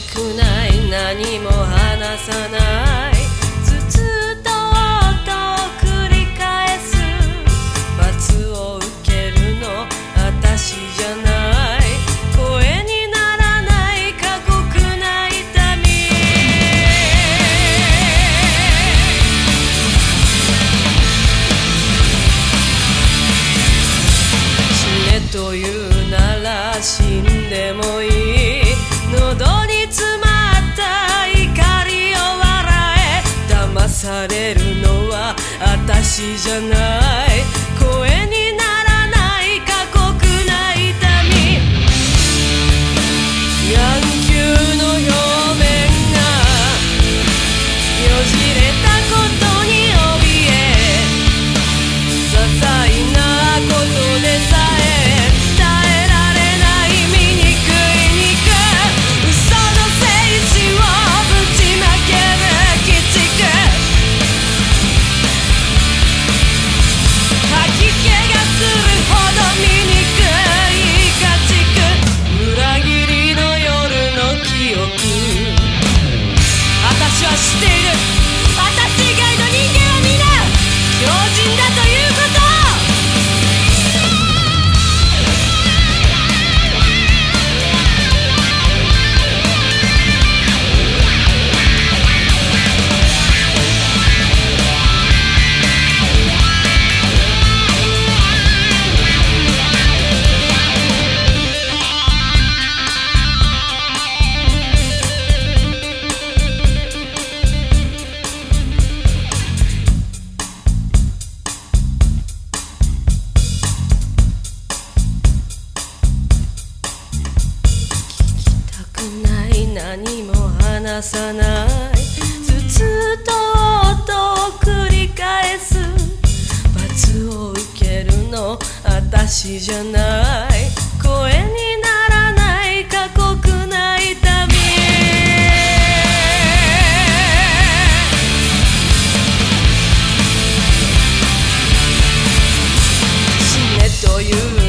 くない何も話さない。ずっとと繰り返す。罰を受けるの。私じゃない。声にならない過酷な痛み。死ねというなら死んでもいい。喉に詰まった怒りを笑え。騙されるのは私じゃない。ない何も話さないずっとと繰り返す罰を受けるの私じゃない声にならない過酷な痛み死ねという